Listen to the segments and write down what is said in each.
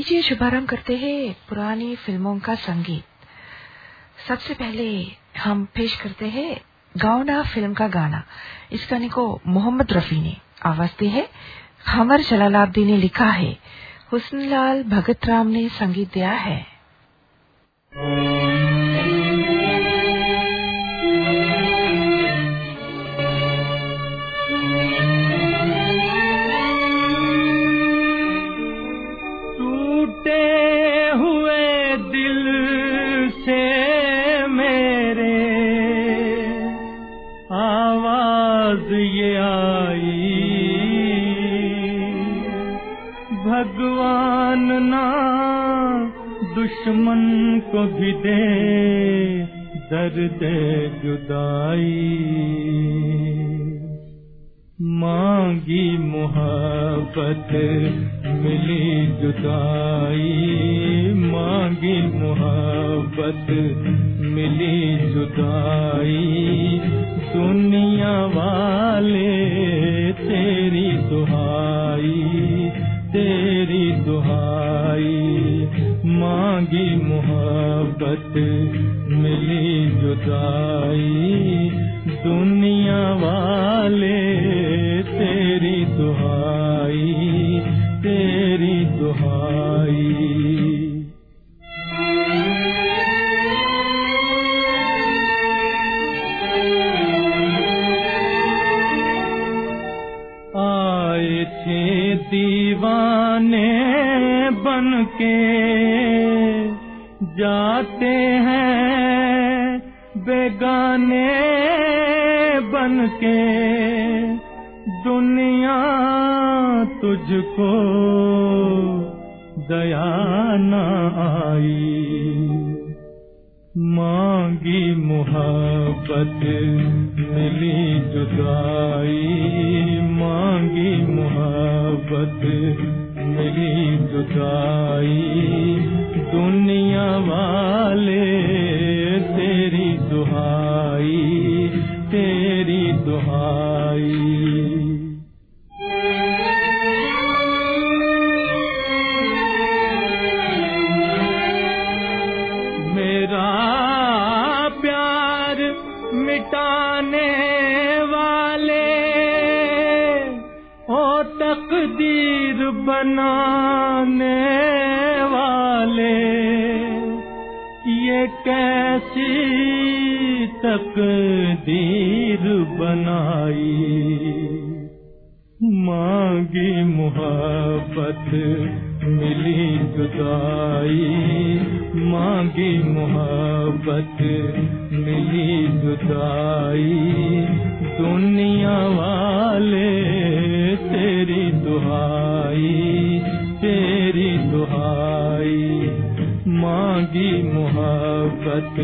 लीजिए, शुभारंभ करते हैं पुरानी फ़िल्मों का संगीत। सबसे पहले हम पेश करते हैं गावना फ़िल्म का गाना। इस गाने को मोहम्मद रफी ने आवाज़ दी है। हमर जलालाब्दी ने लिखा है हुसनलाल भगत राम ने संगीत दिया है। दुश्मन को भी दे दर्द जुदाई। मांगी मोहब्बत मिली जुदाई। मांगी मोहब्बत मिली जुदाई। दुनिया वाले तेरी दुहाई तेरी दुहाई मांगी मोहब्बत मिली जुदाई। मिली जुदाई दुनिया वाले तेरी दुहाई। बनाने वाले, ये कैसी तकदीर बनाई? मांगी मोहब्बत मिली जुदाई। मांगी मोहब्बत मिली जुदाई। दुनिया वाले, तेरी दुहाई तेरी दुहाई मांगी मोहब्बत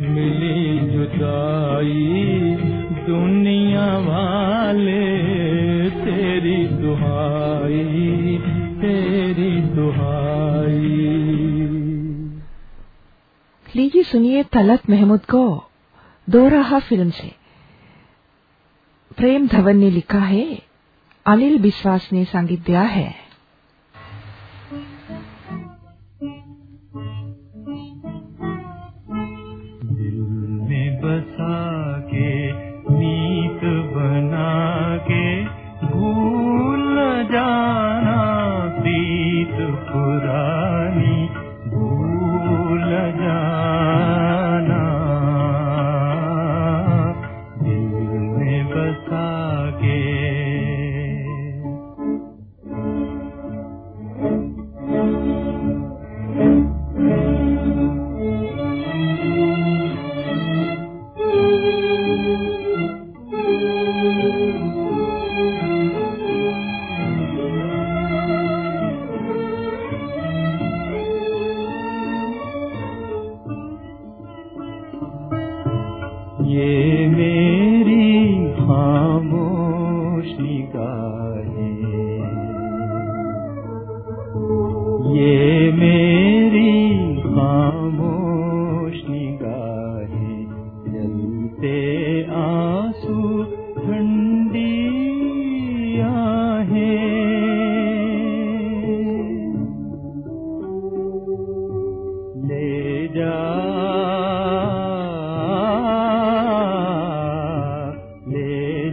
मिली जुदाई। दुनिया वाले, तेरी दुहाई तेरी दुहाई। लीजिए सुनिए तलत महमूद को दो रहा फ़िल्म से। प्रेम धवन ने लिखा है अनिल विश्वास ने संगीत दिया है। दिल में बसा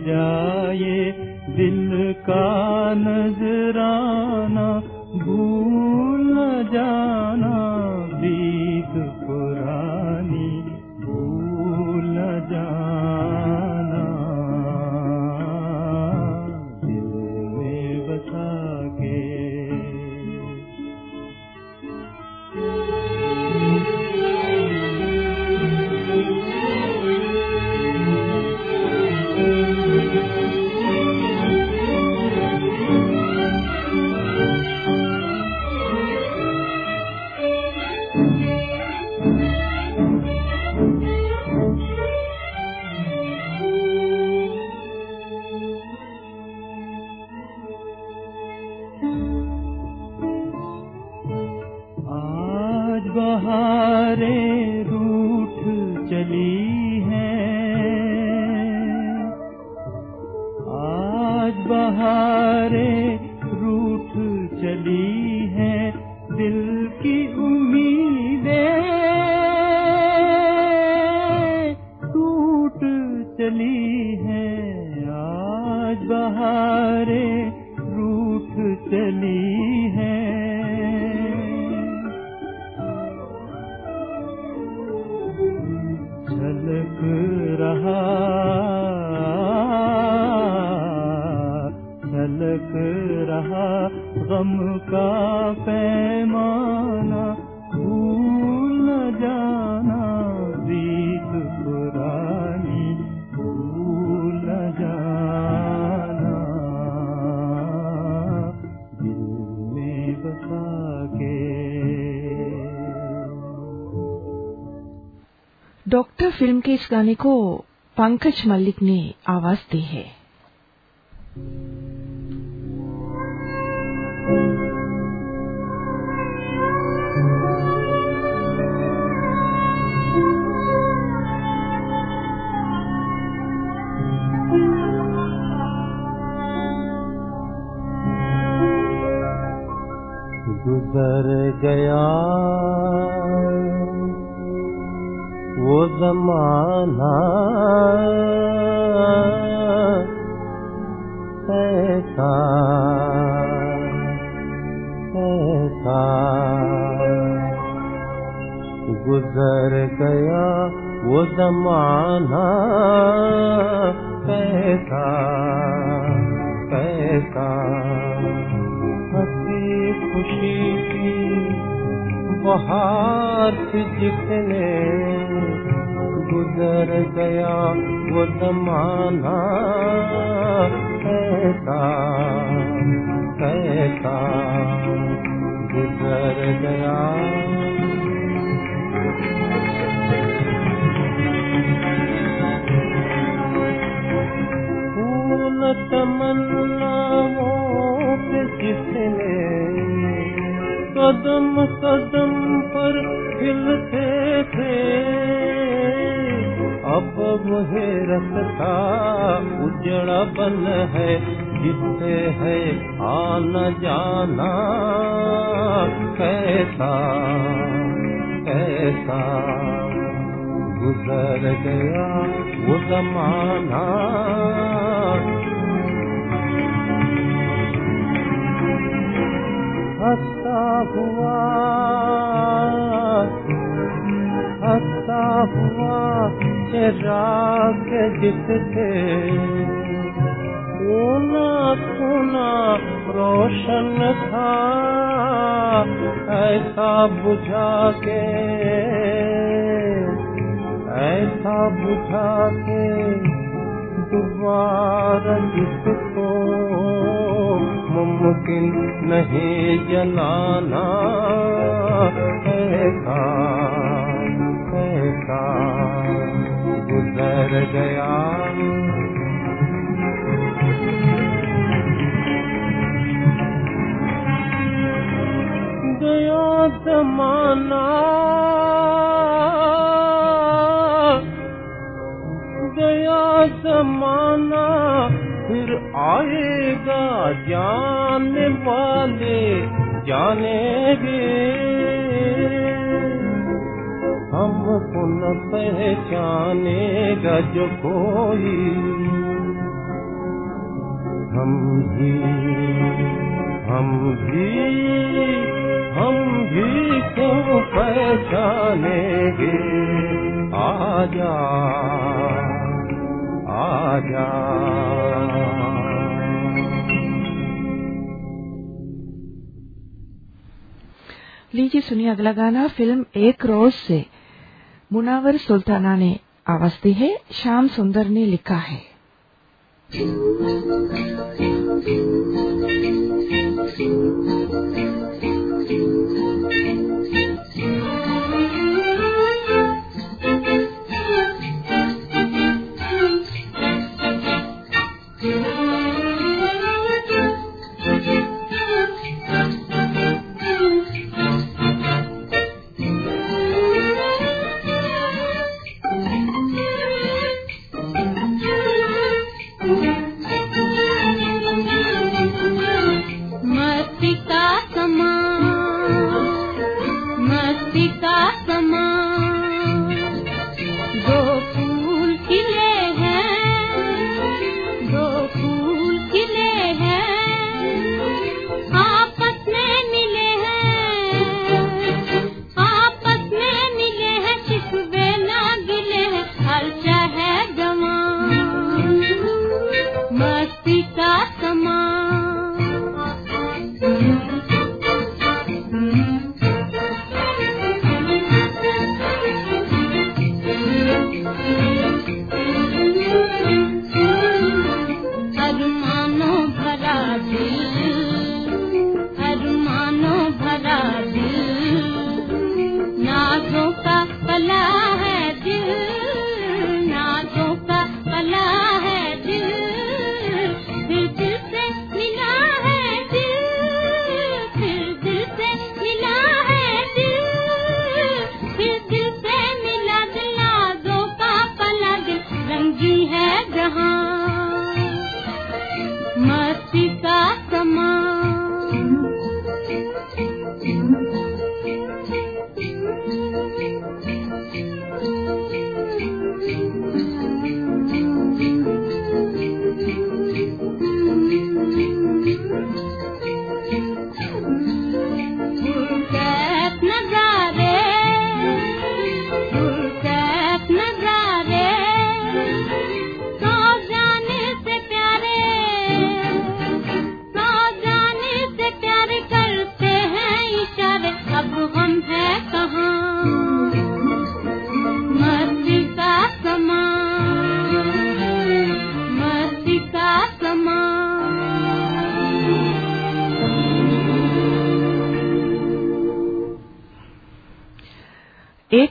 ले जा ये दिल का नजराना। तुम्हारे रूठ चली फ़िल्म के इस गाने को पंकज मल्लिक ने आवाज़ दी है। गुजर गया। जमाना ऐसा ऐसा गुजर वो जमाना कैसा कैसा हंसी खुशी बहार थी जिसने गुजर गया, वो जमाना कैसा कैसा गुजर गया। फूल तमन्नाओं पे जिसने कदम कदम पर खिलते थे। अब वह रखता उजड़ा बन है जिससे है आना जाना। कैसा कैसा गुजर गया वो जमाना। हंसता हुआ, हंसता हुआ चिराग जिससे सोना सोना रोशन था, ऐसा बुझा के, ऐसा बुझा के, दोबारा जिसको मुमकिन नहीं जलाना। ऐसा ऐसा गुजर गया। गया जमाना। गया जमाना फिर आएगा जाने वाले जानेंगे। हमको न पहचानेगा जो कोई। हम भी हम भी हम भी क्यों पहचानेंगे? आजा आजा। लीजिए, सुनिए अगला गाना, फ़िल्म एक रोज से। मुनावर सुल्ताना ने आवाज़ दी है, श्याम सुंदर ने लिखा है। मस्ती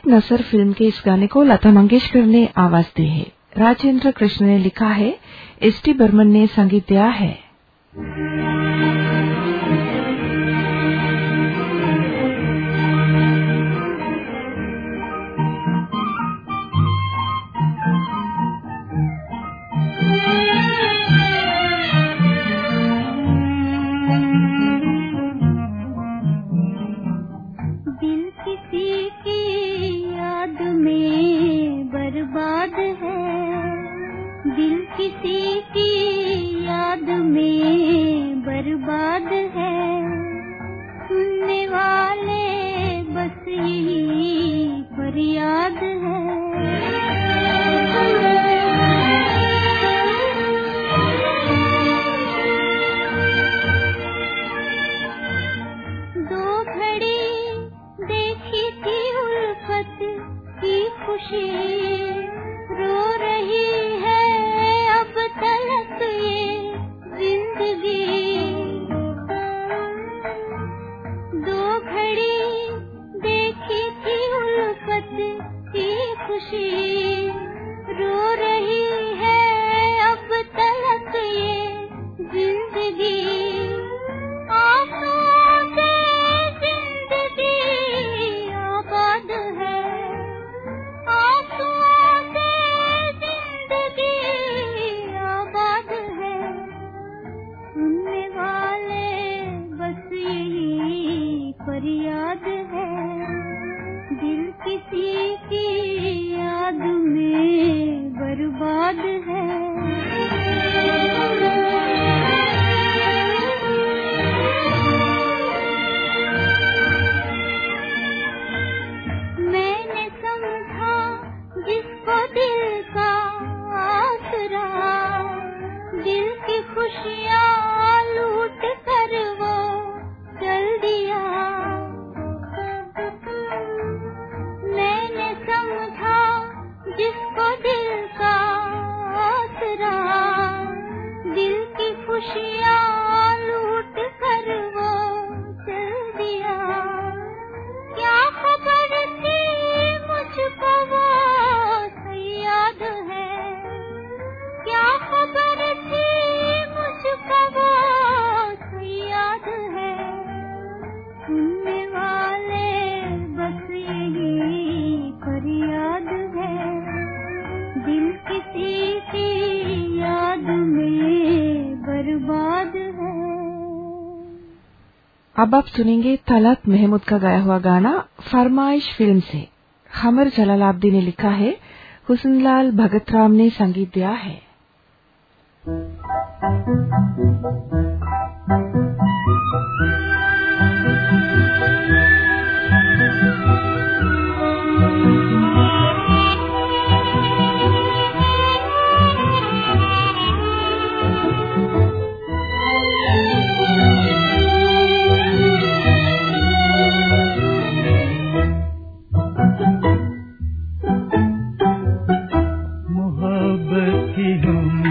नसर फ़िल्म के इस गाने को लता मंगेशकर ने आवाज़ दी है। राजेंद्र कृष्ण ने लिखा है, एस टी बर्मन ने संगीत दिया है। किसी की याद में बर्बाद है। सुनने वाले बस यही फरियाद है। खुशी। अब आप सुनेंगे तलत महमूद का गाया हुआ गाना फरमाइश फ़िल्म से हमर जलालाब्दी ने लिखा है, हुसनलाल भगत राम ने संगीत दिया है Thank you. ඔබ කිඳුම්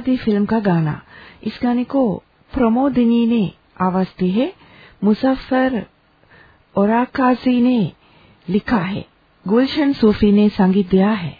गुजराती फ़िल्म का गाना। इस गाने को प्रमोदिनी ने आवाज़ दी है। मुसफर और ने लिखा है। गुलशन सूफी ने संगीत दिया है।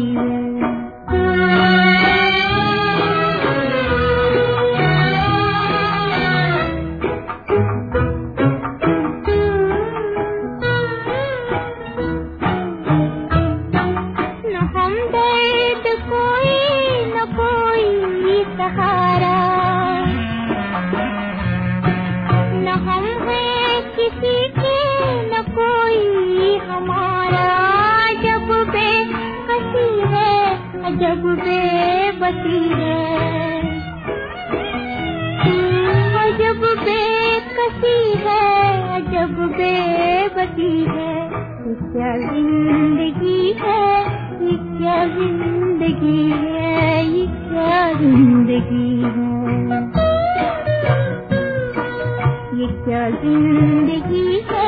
ये क्या ज़िंदगी है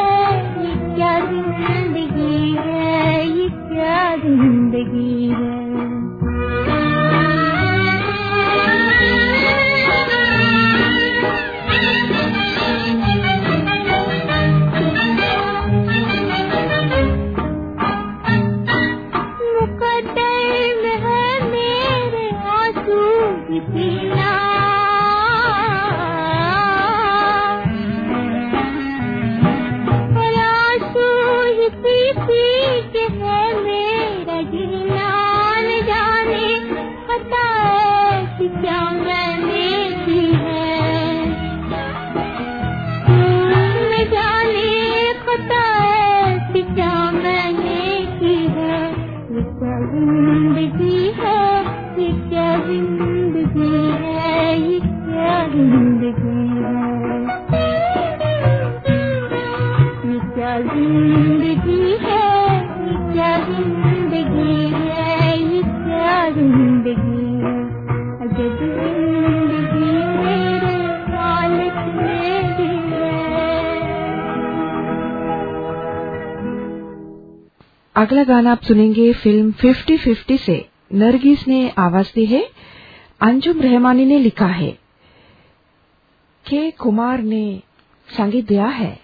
ये क्या ज़िंदगी है ये क्या ज़िंदगी है। अगला गाना आप सुनेंगे फ़िल्म फिफ्टी फिफ्टी से। नरगिस ने आवाज़ दी है। अंजुम रहमानी ने लिखा है। के कुमार ने संगीत दिया है।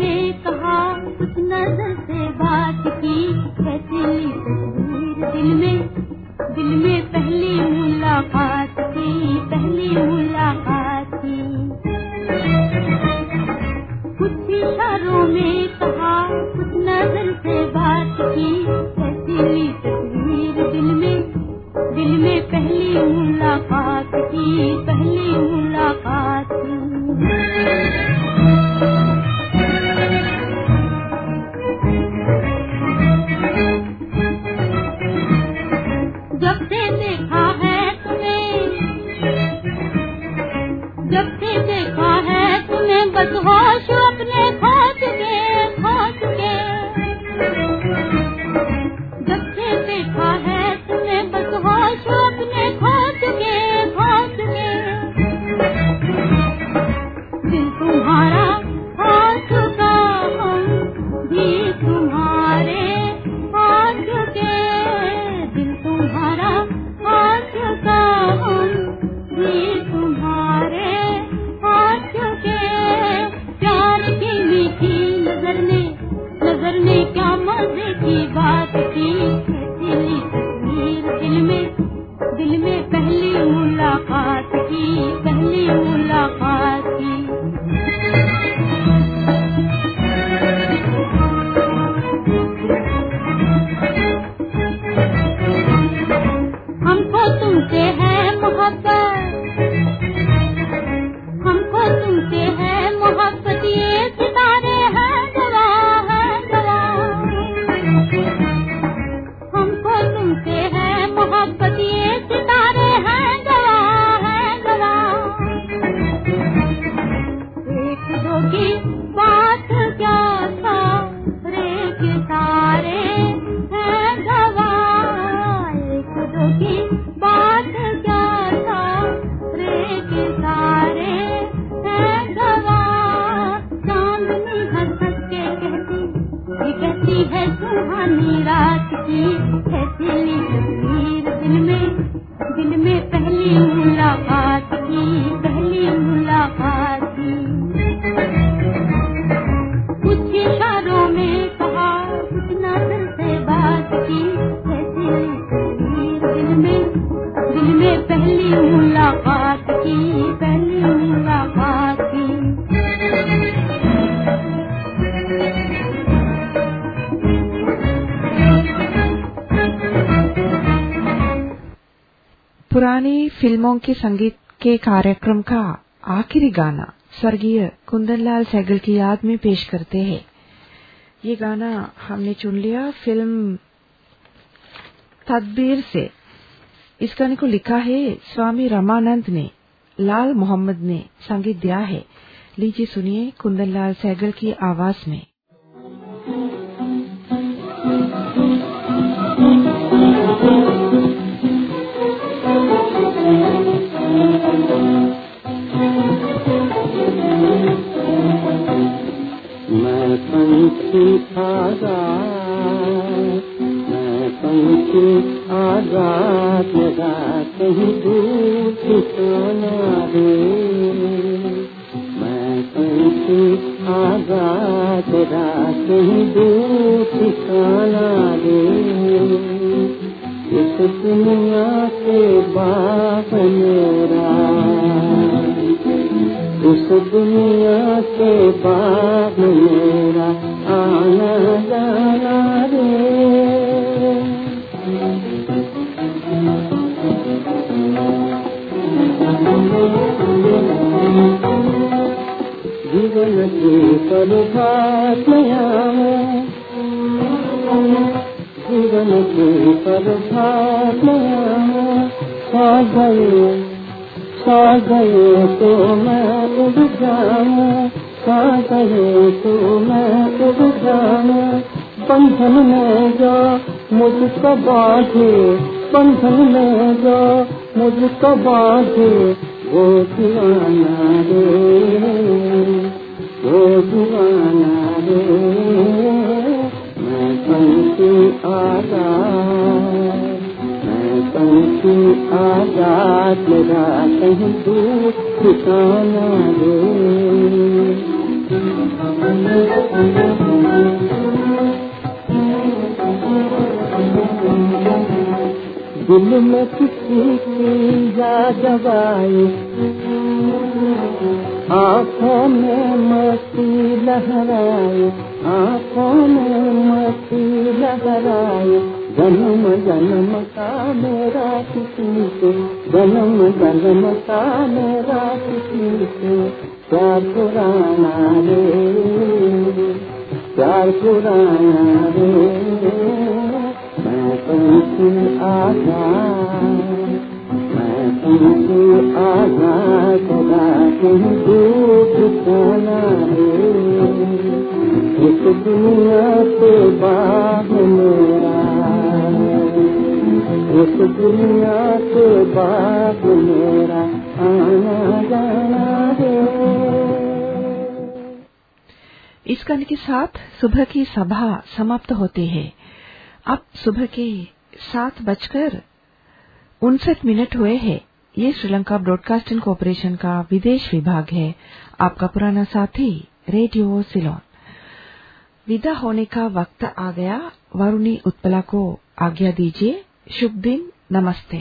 ने कहा कुछ नज़र से बात की, कैसी तस्वीर दिल में? दिल में पहली मुलाकात की पहली मुलाकात की कुछ इशारों में कहा कुछ नज़र से बात की संगीत के कार्यक्रम का आखिरी गाना स्वर्गीय कुंदनलाल सहगल की याद में पेश करते हैं। ये गाना हमने चुन लिया फ़िल्म तदबीर से। इस गाने को लिखा है स्वामी रमानंद ने, लाल मोहम्मद ने संगीत दिया है। लीजिए सुनिए कुंदनलाल सहगल की आवाज़ मैं। पंछी आज़ाद मैं पंछी आज़ाद मेरा कहीं दूर ठिकाना दे मैं पंछी आज़ाद मेरा कहीं दूर ठिकाना दे। इस दुनिया के बाप मेरा इस दुनिया के बाद मेरा आना जाना रे जीवन की में जीवन की प्रभात में खा गए तो मैं उड़ जाऊँ खा गए तो मैं उड़ जाऊँ। बंधन में जो, मुझको बांधे, बंधन में जो, मुझको बांधे। वो दीवाना रे, वो दीवाना रे, मैं आज़ाद मैं पंछी आज़ाद मेरा कहीं दूर ठिकाना रे दिल में किसी की याद आई आँखों में मस्ती लहराए आँखों में मस्ती लहराए जन्म जन्म का मेरा किसी से जन्म जन्म का मेरा किसी से प्यार पुराना रे, प्यार पुराना रे, मैं पंछी आज़ाद मैं पंछी आज़ाद सदा कहीं दूर ठिकाना रे। इस दुनिया के बाद मेरा इस दुनिया के बाद मेरा आना जाना है। इस गाने के साथ सुबह की सभा समाप्त होती है। अब सुबह के सात बजकर उनसठ मिनट हुए हैं। ये श्रीलंका ब्रॉडकास्टिंग कॉरपोरेशन का विदेश विभाग है। आपका पुराना साथी, रेडियो सिलोन। विदा होने का वक्त आ गया। वरुणी उत्पला को आज्ञा दीजिए। शुभ दिन नमस्ते।